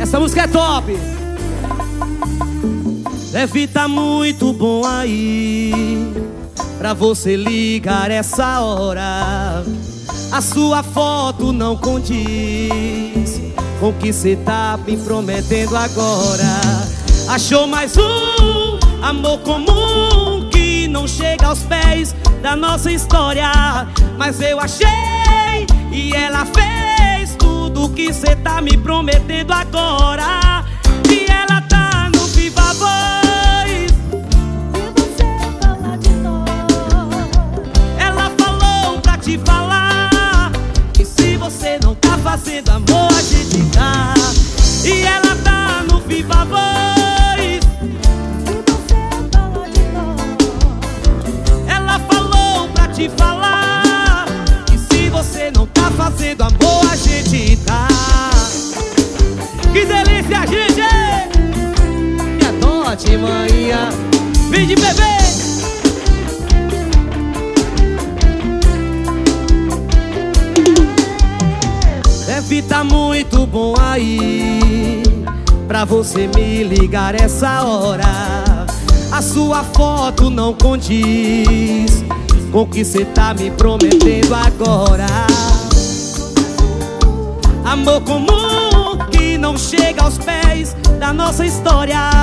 Essa música é top. Deve tá muito bom aí Pra você ligar essa hora. A sua foto não condiz Com o que cê tá me prometendo agora. Achou mais um amor comum Que não chega aos pés da nossa história. Mas eu achei e ela fez que cê tá me prometendo agora. E ela tá no Viva Voz. Te falar Que se você não tá fazendo amor, a gente tá. E ela tá no Viva Voz. Ela falou pra te falar Que se você não tá fazendo amor, adote, manhã Vem de bebê! Deve tá muito bom aí. Pra você me ligar essa hora. A sua foto não condiz Com o que cê tá me prometendo agora. Amor comum que não chega aos pés da nossa história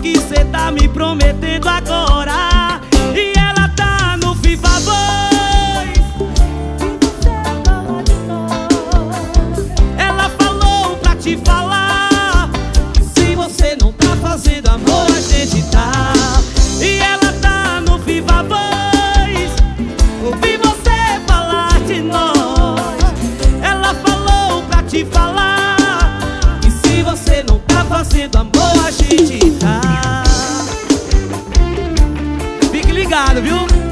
que cê tá me prometendo agora. E ela tá no Viva Voz te falar Se você não tá fazendo amor, a gente tá. E ela tá no Viva Voz Ouvi você falar de nós. Ela falou pra te falar E se você não tá fazendo amor, ligado, viu?